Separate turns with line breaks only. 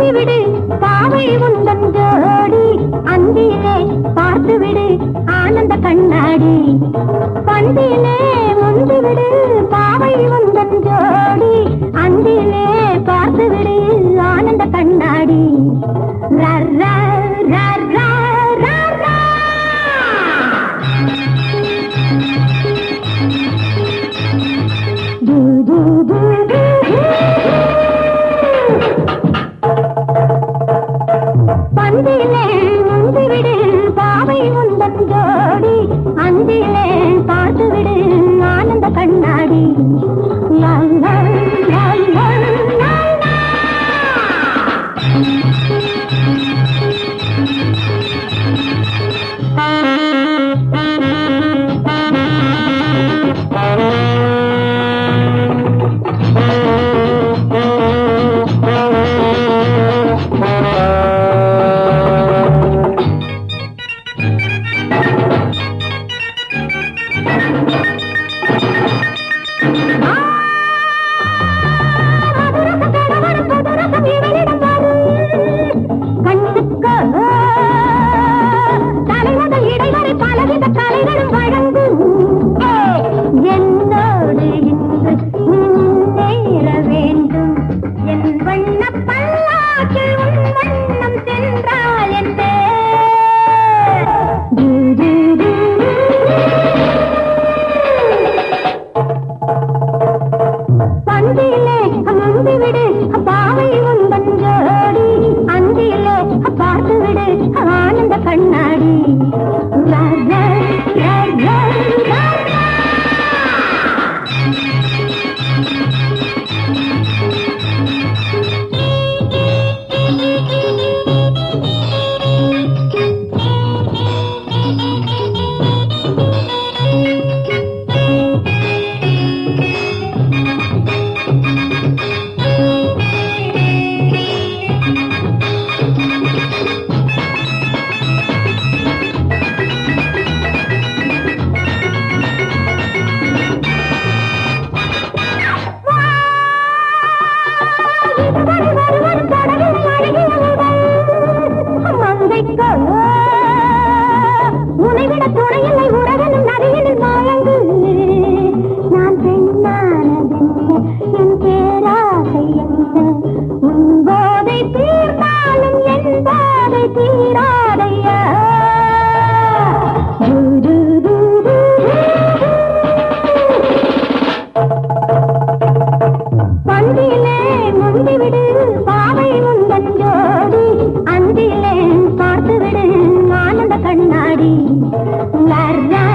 கண்டுவிடு பாவை உந்தன் ஜோடி. அந்தியிலே பார்த்துவிடு ஆனந்த கண்ணாடி. பந்தியிலே முந்துவிடு பாவை உந்தன் ஜோடி. அந்தியிலே பார்த்துவிடு ஆனந்த கண்ணாடி. Bye. La, la.